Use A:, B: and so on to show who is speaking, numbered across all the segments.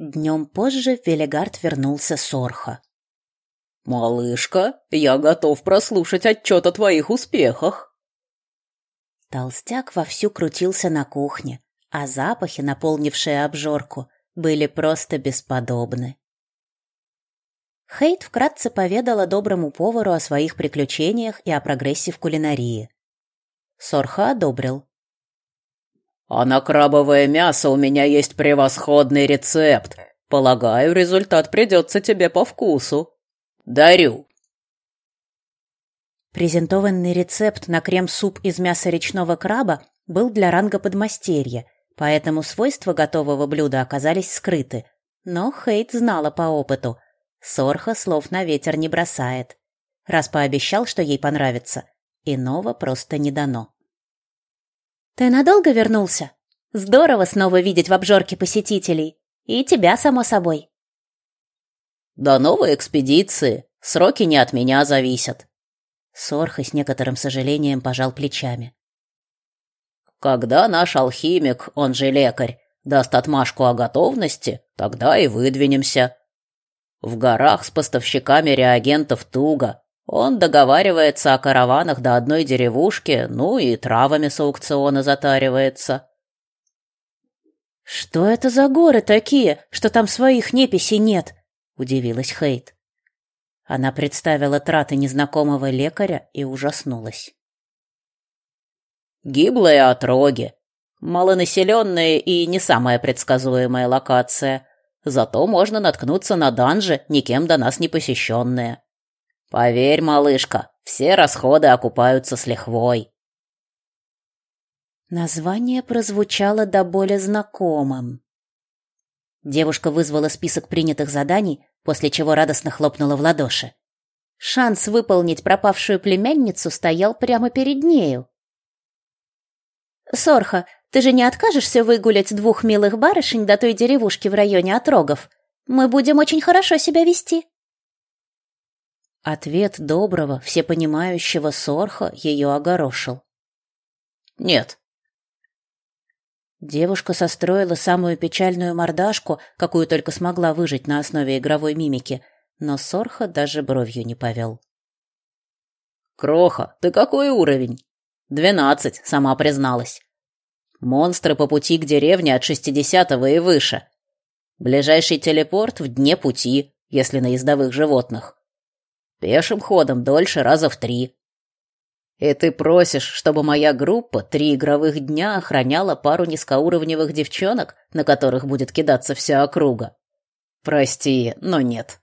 A: Днем позже в Велигард вернулся Сорха.
B: «Малышка, я готов прослушать отчет о твоих успехах».
A: Толстяк вовсю крутился на кухне, а запахи, наполнившие обжорку, были просто бесподобны. Хейт вкратце поведала доброму повару о своих приключениях и о прогрессе в кулинарии. Сорха одобрил.
B: «А на крабовое мясо у меня есть превосходный рецепт. Полагаю, результат придется тебе по вкусу. Дарю».
A: Презентованный рецепт на крем-суп из мяса речного краба был для ранга подмастерья, поэтому свойства готового блюда оказались скрыты. Но Хейт знала по опыту. Сорха слов на ветер не бросает. Раз пообещал, что ей понравится, иного просто не дано. «Ты надолго вернулся? Здорово снова видеть в обжорке посетителей. И тебя, само собой».
B: «До новой экспедиции. Сроки не от меня зависят».
A: Сорха с некоторым сожалением пожал плечами.
B: «Когда наш алхимик, он же лекарь, даст отмашку о готовности, тогда и выдвинемся. В горах с поставщиками реагентов туго, он договаривается о караванах до одной деревушки, ну и травами с аукциона затаривается.
A: «Что это за горы такие, что там своих неписей нет?» — удивилась Хейт. Она представила траты незнакомого лекаря и ужаснулась.
B: «Гиблые отроги. Малонаселенная и не самая предсказуемая локация. Зато можно наткнуться на данжи, никем до нас не посещенные. Поверь, малышка, все расходы окупаются с лихвой.
A: Название прозвучало до боли знакомым. Девушка вызвала список принятых заданий, после чего радостно хлопнула в ладоши. Шанс выполнить пропавшую племянницу стоял прямо перед нею. «Сорха, ты же не откажешься выгулять двух милых барышень до той деревушки в районе Отрогов? Мы будем очень хорошо себя вести». Ответ доброго, всепонимающего Сорха ее огорошил.
B: «Нет».
A: Девушка состроила самую печальную мордашку, какую только смогла выжить на основе игровой мимики, но Сорха даже бровью не повел.
B: «Кроха, ты какой уровень?» «Двенадцать», — сама призналась. «Монстры по пути к деревне от шестидесятого и выше. Ближайший телепорт в дне пути, если на ездовых животных. Пешим ходом дольше раза в три. И ты просишь, чтобы моя группа три игровых дня охраняла пару низкоуровневых девчонок, на которых будет кидаться вся округа? Прости, но нет.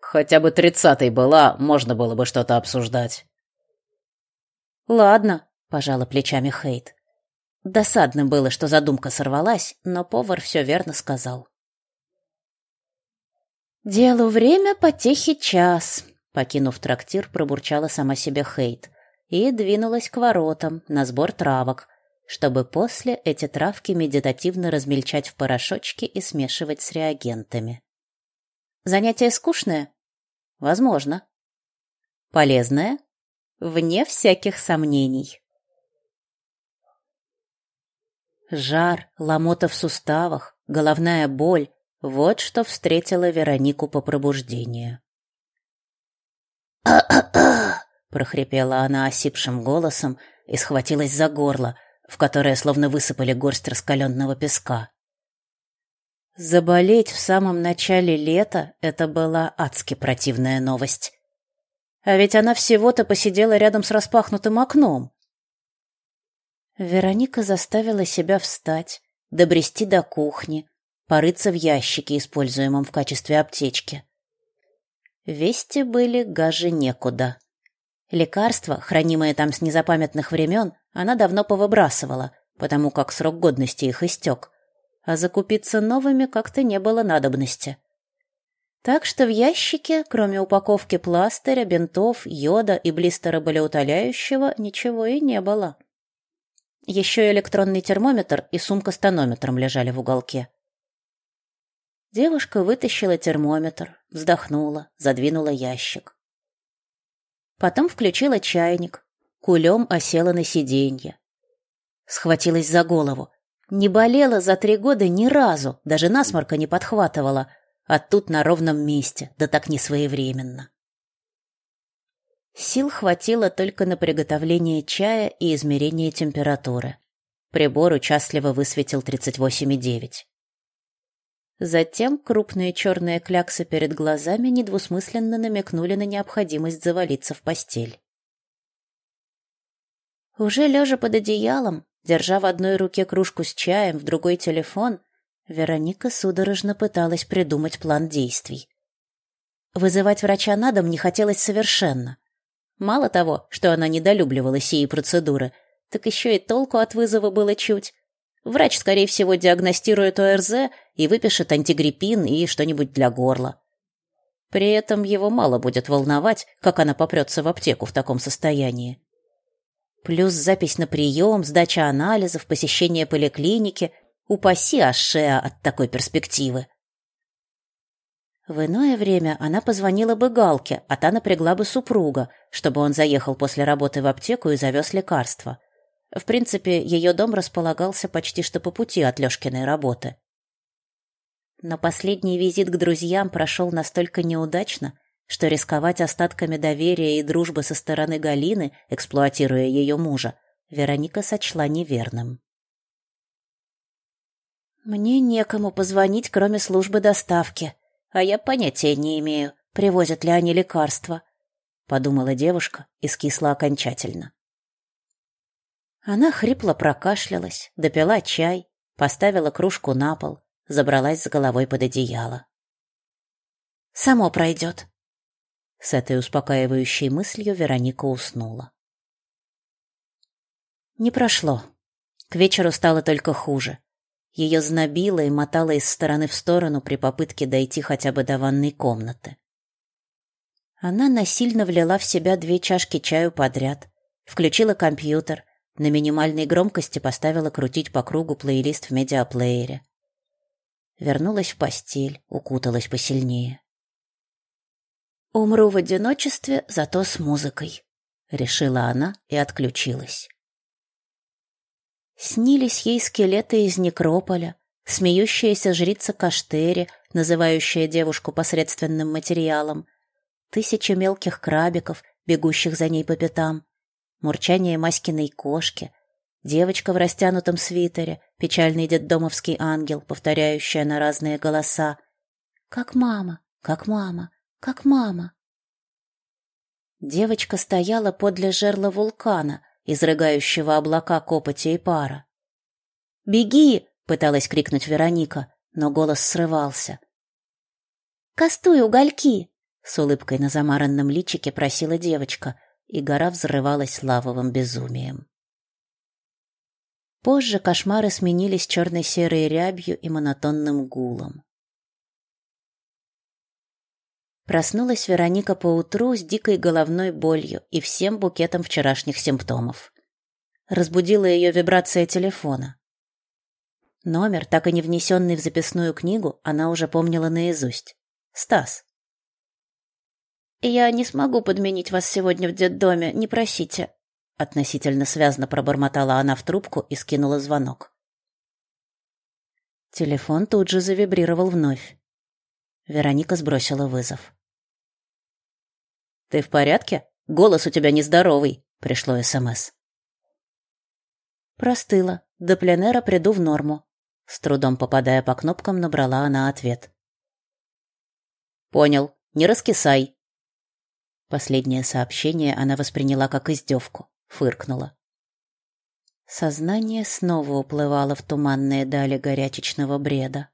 B: Хотя бы тридцатой была, можно было бы что-то обсуждать.
A: Ладно, пожала плечами Хейт. Досадно было, что задумка сорвалась, но повар все верно сказал. Делу время, потехи час. Покинув трактир, пробурчала сама себе Хейт и двинулась к воротам на сбор травок, чтобы после эти травки медитативно размельчать в порошочки и смешивать с реагентами. Занятие скучное? Возможно. Полезное? Вне всяких сомнений. Жар, ломота в суставах, головная боль — вот что встретила Веронику по пробуждению. прохрипела она осипшим голосом и схватилась за горло, в которое словно высыпали горсть раскаленного песка. Заболеть в самом начале лета — это была адски противная новость. А ведь она всего-то посидела рядом с распахнутым окном. Вероника заставила себя встать, добрести до кухни, порыться в ящике, используемом в качестве аптечки. Вести были гаже некуда. Лекарства, хранимые там с незапамятных времен, она давно повыбрасывала, потому как срок годности их истек, а закупиться новыми как-то не было надобности. Так что в ящике, кроме упаковки пластыря, бинтов, йода и блистера болеутоляющего, ничего и не было. Еще электронный термометр и сумка с тонометром лежали в уголке. Девушка вытащила термометр, вздохнула, задвинула ящик. Потом включила чайник, кулем осела на сиденье. Схватилась за голову. Не болела за три года ни разу, даже насморка не подхватывала, а тут на ровном месте, да так не своевременно. Сил хватило только на приготовление чая и измерение температуры. Прибор участливо высветил 38,9. Затем крупные черные кляксы перед глазами недвусмысленно намекнули на необходимость завалиться в постель. Уже лежа под одеялом, держа в одной руке кружку с чаем, в другой телефон, Вероника судорожно пыталась придумать план действий. Вызывать врача на дом не хотелось совершенно. Мало того, что она недолюбливала сии процедуры, так еще и толку от вызова было чуть. Врач, скорее всего, диагностирует ОРЗ и выпишет антигриппин и что-нибудь для горла. При этом его мало будет волновать, как она попрется в аптеку в таком состоянии. Плюс запись на прием, сдача анализов, посещение поликлиники. Упаси Ашеа от такой перспективы. В иное время она позвонила бы Галке, а та напрягла бы супруга, чтобы он заехал после работы в аптеку и завез лекарства. В принципе, ее дом располагался почти что по пути от Лешкиной работы. Но последний визит к друзьям прошел настолько неудачно, что рисковать остатками доверия и дружбы со стороны Галины, эксплуатируя ее мужа, Вероника сочла неверным. «Мне некому позвонить, кроме службы доставки, а я понятия не имею, привозят ли они лекарства», — подумала девушка и скисла окончательно. Она хрипло прокашлялась, допила чай, поставила кружку на пол, забралась с головой под одеяло. «Само пройдет». С этой успокаивающей мыслью Вероника уснула. Не прошло. К вечеру стало только хуже. Ее знобило и мотало из стороны в сторону при попытке дойти хотя бы до ванной комнаты. Она насильно влила в себя две чашки чаю подряд, включила компьютер — на минимальной громкости поставила крутить по кругу плейлист в медиаплеере. Вернулась в постель, укуталась посильнее. «Умру в одиночестве, зато с музыкой», — решила она и отключилась. Снились ей скелеты из некрополя, смеющаяся жрица Каштери, называющая девушку посредственным материалом, тысячи мелких крабиков, бегущих за ней по пятам, мурчание Маськиной кошки, девочка в растянутом свитере, печальный детдомовский ангел, повторяющая на разные голоса «Как мама, как мама, как мама». Девочка стояла подле жерла вулкана, изрыгающего облака копоти и пара. «Беги!» — пыталась крикнуть Вероника, но голос срывался. «Кастуй угольки!» — с улыбкой на замаранном личике просила девочка, и гора взрывалась лавовым безумием. Позже кошмары сменились черно-серой рябью и монотонным гулом. Проснулась Вероника поутру с дикой головной болью и всем букетом вчерашних симптомов. Разбудила ее вибрация телефона. Номер, так и не внесенный в записную книгу, она уже помнила наизусть. Стас. «Я не смогу подменить вас сегодня в детдоме, не просите», относительно связно пробормотала она в трубку и скинула звонок. Телефон тут же завибрировал вновь. Вероника сбросила вызов. «Ты в порядке? Голос у тебя нездоровый», — пришло СМС. Простыла. До пленера приду в норму. С трудом попадая по кнопкам, набрала она ответ. «Понял. Не раскисай. Последнее сообщение она восприняла как издевку, фыркнула. Сознание снова уплывало в туманные дали горячечного бреда.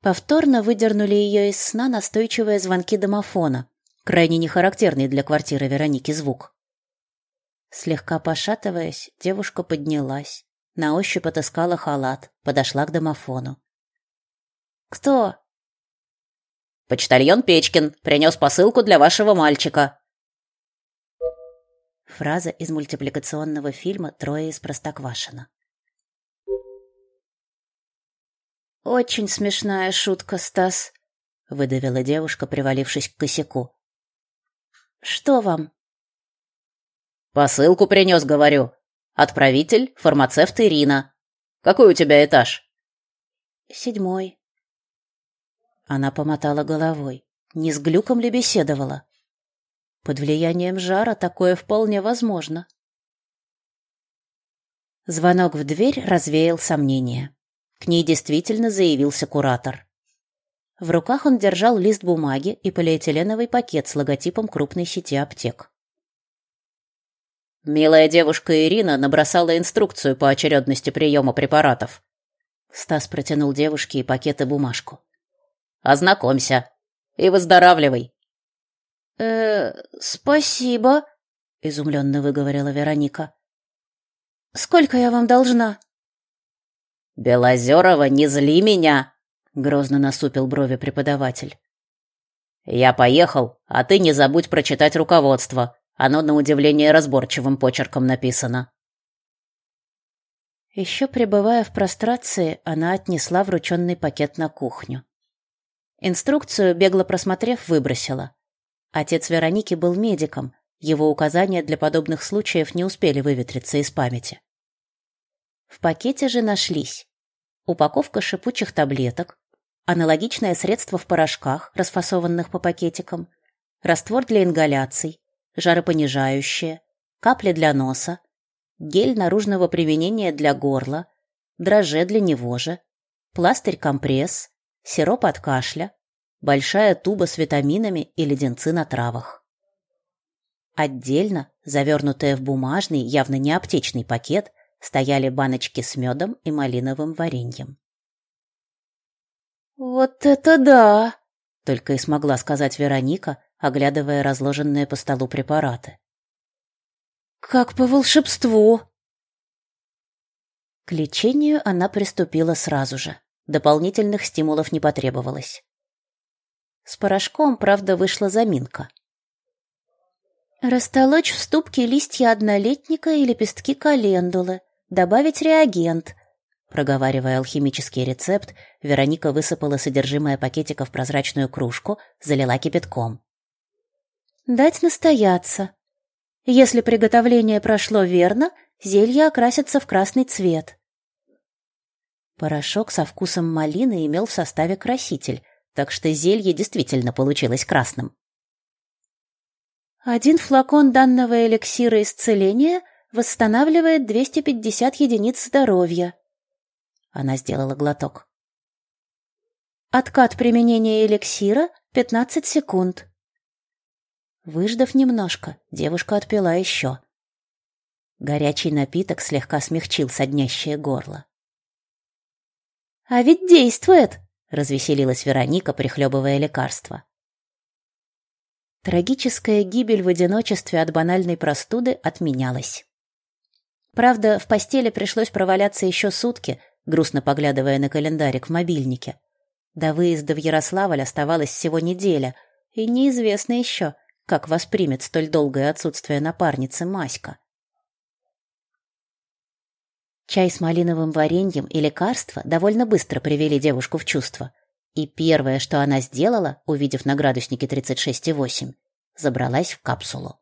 A: Повторно выдернули ее из сна настойчивые звонки домофона, крайне нехарактерный для квартиры Вероники звук. Слегка пошатываясь, девушка поднялась, на ощупь отыскала халат, подошла к домофону. «Кто?» Почтальон Печкин принес посылку для вашего мальчика. Фраза из мультипликационного фильма «Трое из Простоквашино». «Очень смешная шутка, Стас», — выдавила девушка, привалившись к косяку. «Что вам?» «Посылку принес, говорю.
B: Отправитель – фармацевт Ирина. Какой у тебя этаж?»
A: «Седьмой». Она помотала головой. Не с глюком ли беседовала? Под влиянием жара такое вполне возможно. Звонок в дверь развеял сомнения. К ней действительно заявился куратор. В руках он держал лист бумаги и полиэтиленовый пакет с логотипом крупной сети аптек.
B: Милая девушка Ирина набросала инструкцию по очередности приема препаратов.
A: Стас протянул девушке и пакет и бумажку.
B: Ознакомься и выздоравливай.
A: Э, спасибо, изумленно выговорила Вероника. Сколько я вам должна?
B: Белозерова, не зли меня,
A: грозно насупил брови преподаватель.
B: Я поехал, а ты не забудь прочитать руководство. Оно на удивление разборчивым почерком написано.
A: Еще пребывая в прострации, она отнесла врученный пакет на кухню. Инструкцию, бегло просмотрев, выбросила. Отец Вероники был медиком, его указания для подобных случаев не успели выветриться из памяти. В пакете же нашлись упаковка шипучих таблеток, аналогичное средство в порошках, расфасованных по пакетикам, раствор для ингаляций, жаропонижающее, капли для носа, гель наружного применения для горла, дрожжи для него же, пластырь-компресс, сироп от кашля, большая туба с витаминами и леденцы на травах. Отдельно, завернутые в бумажный, явно не аптечный пакет, стояли баночки с медом и малиновым вареньем. «Вот это да!» — только и смогла сказать Вероника, оглядывая разложенные по столу препараты. «Как по волшебству!» К лечению она приступила сразу же. Дополнительных стимулов не потребовалось. С порошком, правда, вышла заминка. Растолочь в ступке листья однолетника и лепестки календулы, добавить реагент. Проговаривая алхимический рецепт, Вероника высыпала содержимое пакетика в прозрачную кружку, залила кипятком. Дать настояться. Если приготовление прошло верно, зелье окрасится в красный цвет. Порошок со вкусом малины имел в составе краситель, так что зелье действительно получилось красным. Один флакон данного эликсира исцеления восстанавливает 250 единиц здоровья. Она сделала глоток. Откат применения эликсира 15 секунд. Выждав немножко, девушка отпила еще. Горячий напиток слегка смягчил соднящее горло. «А ведь действует!» — развеселилась Вероника, прихлебывая лекарство. Трагическая гибель в одиночестве от банальной простуды отменялась. Правда, в постели пришлось проваляться еще сутки, грустно поглядывая на календарик в мобильнике. До выезда в Ярославль оставалась всего неделя, и неизвестно еще, как воспримет столь долгое отсутствие напарницы Маська. Чай с малиновым вареньем и лекарства довольно быстро привели девушку в чувство. И первое, что она сделала, увидев на градуснике 36,8, забралась в капсулу.